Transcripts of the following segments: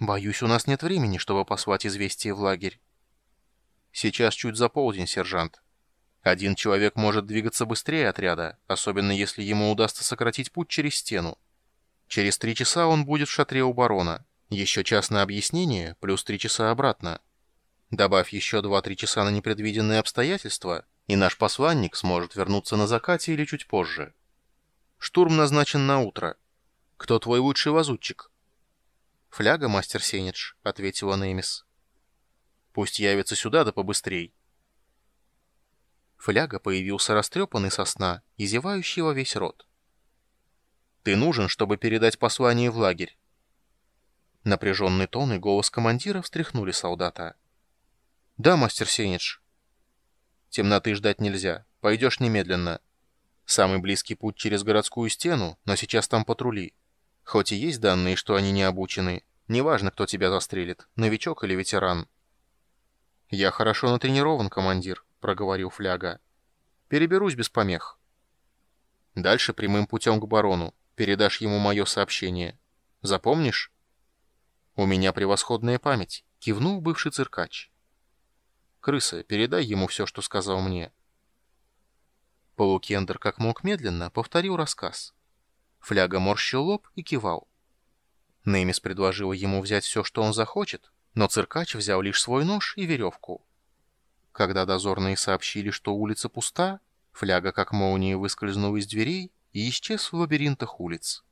«Боюсь, у нас нет времени, чтобы послать известие в лагерь». «Сейчас чуть за полдень, сержант. Один человек может двигаться быстрее отряда, особенно если ему удастся сократить путь через стену. Через три часа он будет в шатре у барона. Еще час на объяснение, плюс три часа обратно. Добавь еще два-три часа на непредвиденные обстоятельства, и наш посланник сможет вернуться на закате или чуть позже. Штурм назначен на утро. Кто твой лучший лазутчик? «Фляга, мастер Сенедж», — ответила Немис. «Пусть явится сюда да побыстрей». Фляга появился растрепанный со сна и зевающий во весь рот. «Ты нужен, чтобы передать послание в лагерь». Напряженный тон и голос командира встряхнули солдата. «Да, мастер Сенедж». «Темноты ждать нельзя. Пойдешь немедленно. Самый близкий путь через городскую стену, но сейчас там патрули. Хоть и есть данные, что они не обучены, неважно, кто тебя застрелит, новичок или ветеран. «Я хорошо натренирован, командир», — проговорил Фляга. «Переберусь без помех». «Дальше прямым путем к барону. Передашь ему мое сообщение. Запомнишь?» «У меня превосходная память», — кивнул бывший циркач. «Крыса, передай ему все, что сказал мне». Полукендер как мог медленно повторил рассказ. Фляга морщил лоб и кивал. Немис предложила ему взять все, что он захочет, но циркач взял лишь свой нож и веревку. Когда дозорные сообщили, что улица пуста, фляга как молния выскользнул из дверей и исчез в лабиринтах улиц.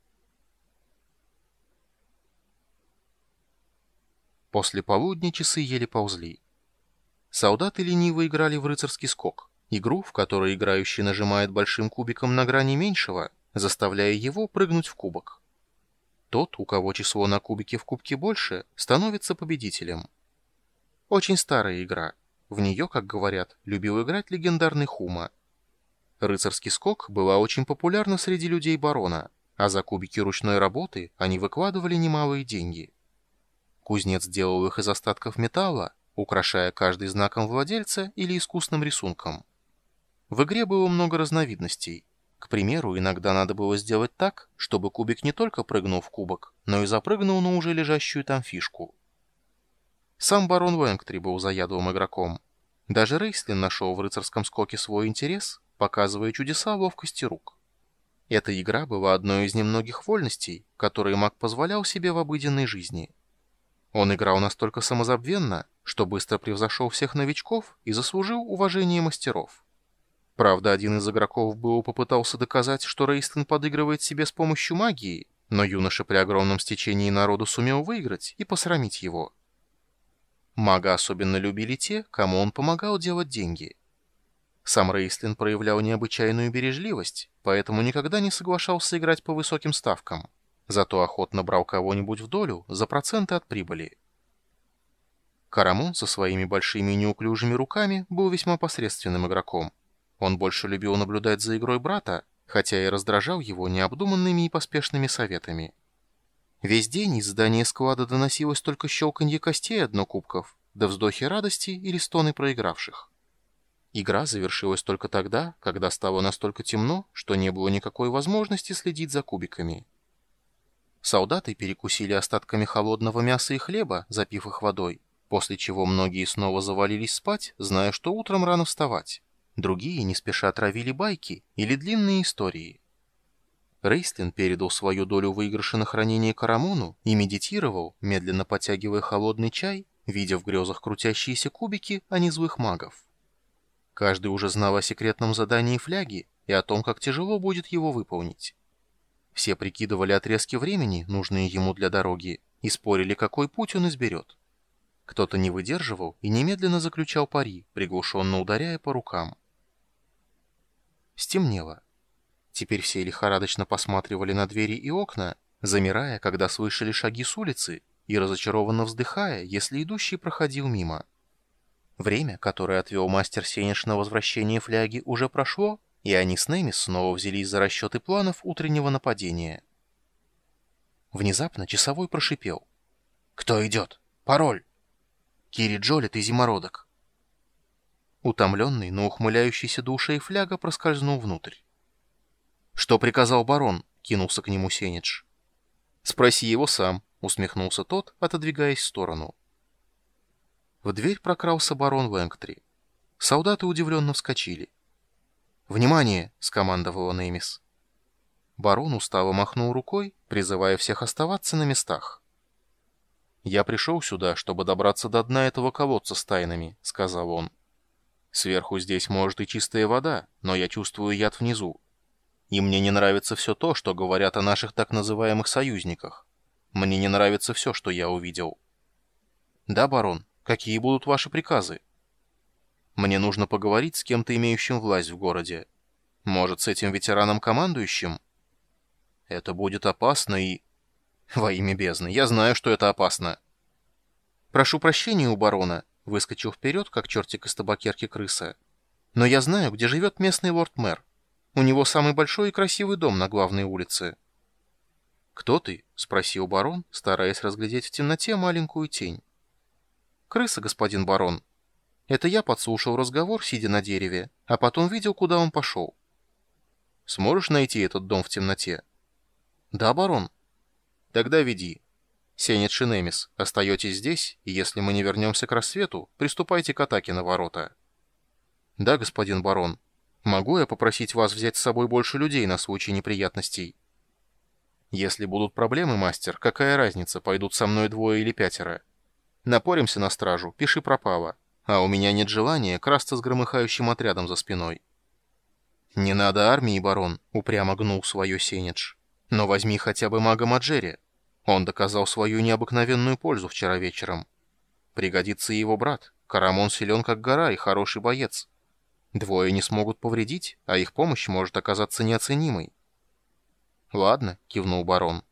После полудня часы еле ползли. Солдаты лениво играли в рыцарский скок, игру, в которой играющий нажимает большим кубиком на грани меньшего — заставляя его прыгнуть в кубок. Тот, у кого число на кубике в кубке больше, становится победителем. Очень старая игра. В нее, как говорят, любил играть легендарный Хума. Рыцарский скок была очень популярна среди людей барона, а за кубики ручной работы они выкладывали немалые деньги. Кузнец делал их из остатков металла, украшая каждый знаком владельца или искусным рисунком. В игре было много разновидностей. К примеру, иногда надо было сделать так, чтобы кубик не только прыгнул в кубок, но и запрыгнул на уже лежащую там фишку. Сам барон Лэнгтри был заядлым игроком. Даже Рейслин нашел в рыцарском скоке свой интерес, показывая чудеса ловкости рук. Эта игра была одной из немногих вольностей, которые маг позволял себе в обыденной жизни. Он играл настолько самозабвенно, что быстро превзошел всех новичков и заслужил уважение мастеров. Правда, один из игроков был попытался доказать, что Рейстон подыгрывает себе с помощью магии, но юноша при огромном стечении народу сумел выиграть и посрамить его. Мага особенно любили те, кому он помогал делать деньги. Сам Рейстлин проявлял необычайную бережливость, поэтому никогда не соглашался играть по высоким ставкам, зато охотно брал кого-нибудь в долю за проценты от прибыли. Карамон со своими большими неуклюжими руками был весьма посредственным игроком. Он больше любил наблюдать за игрой брата, хотя и раздражал его необдуманными и поспешными советами. Весь день из здания склада доносилось только щелканье костей однокубков, да вздохи радости или стоны проигравших. Игра завершилась только тогда, когда стало настолько темно, что не было никакой возможности следить за кубиками. Солдаты перекусили остатками холодного мяса и хлеба, запив их водой, после чего многие снова завалились спать, зная, что утром рано вставать. Другие не спеша травили байки или длинные истории. Рейстлин передал свою долю выигрыша на хранение Карамону и медитировал, медленно потягивая холодный чай, видя в грезах крутящиеся кубики, а не злых магов. Каждый уже знал о секретном задании фляги и о том, как тяжело будет его выполнить. Все прикидывали отрезки времени, нужные ему для дороги, и спорили, какой путь он изберет. Кто-то не выдерживал и немедленно заключал пари, приглушенно ударяя по рукам. Стемнело. Теперь все лихорадочно посматривали на двери и окна, замирая, когда слышали шаги с улицы, и разочарованно вздыхая, если идущий проходил мимо. Время, которое отвел мастер Сенеш на возвращение фляги, уже прошло, и они с Немис снова взялись за расчеты планов утреннего нападения. Внезапно часовой прошипел. «Кто идет? Пароль!» «Кири Джолит и Зимородок». Утомленный, но ухмыляющийся до ушей фляга проскользнул внутрь. «Что приказал барон?» — кинулся к нему Сенедж. «Спроси его сам», — усмехнулся тот, отодвигаясь в сторону. В дверь прокрался барон Лэнгтри. Солдаты удивленно вскочили. «Внимание!» — скомандовала Неймис. Барон устало махнул рукой, призывая всех оставаться на местах. «Я пришел сюда, чтобы добраться до дна этого колодца с тайнами», — сказал он. «Сверху здесь может и чистая вода, но я чувствую яд внизу. И мне не нравится все то, что говорят о наших так называемых союзниках. Мне не нравится все, что я увидел». «Да, барон, какие будут ваши приказы?» «Мне нужно поговорить с кем-то, имеющим власть в городе. Может, с этим ветераном-командующим?» Это будет опасно и... Во имя бездны, я знаю, что это опасно. Прошу прощения у барона, выскочил вперед, как чертик из табакерки крыса. Но я знаю, где живет местный лорд-мэр. У него самый большой и красивый дом на главной улице. «Кто ты?» — спросил барон, стараясь разглядеть в темноте маленькую тень. «Крыса, господин барон. Это я подслушал разговор, сидя на дереве, а потом видел, куда он пошел. Сможешь найти этот дом в темноте?» «Да, барон». «Тогда веди. Сенет Шинемис, остаетесь здесь, и если мы не вернемся к рассвету, приступайте к атаке на ворота». «Да, господин барон. Могу я попросить вас взять с собой больше людей на случай неприятностей?» «Если будут проблемы, мастер, какая разница, пойдут со мной двое или пятеро? Напоримся на стражу, пиши пропало, а у меня нет желания красться с громыхающим отрядом за спиной». «Не надо армии, барон», — упрямо гнул свое Сенедж. Но возьми хотя бы мага Маджери. Он доказал свою необыкновенную пользу вчера вечером. Пригодится и его брат. Карамон силен как гора и хороший боец. Двое не смогут повредить, а их помощь может оказаться неоценимой. «Ладно», — кивнул барон.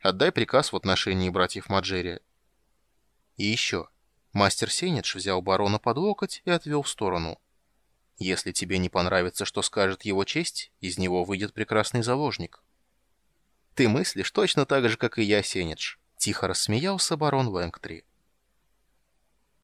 «Отдай приказ в отношении братьев Маджери». «И еще». Мастер Сенедж взял барона под локоть и отвел в сторону. «Если тебе не понравится, что скажет его честь, из него выйдет прекрасный заложник». «Ты мыслишь точно так же, как и я, Сенедж», — тихо рассмеялся барон Лэнгтри.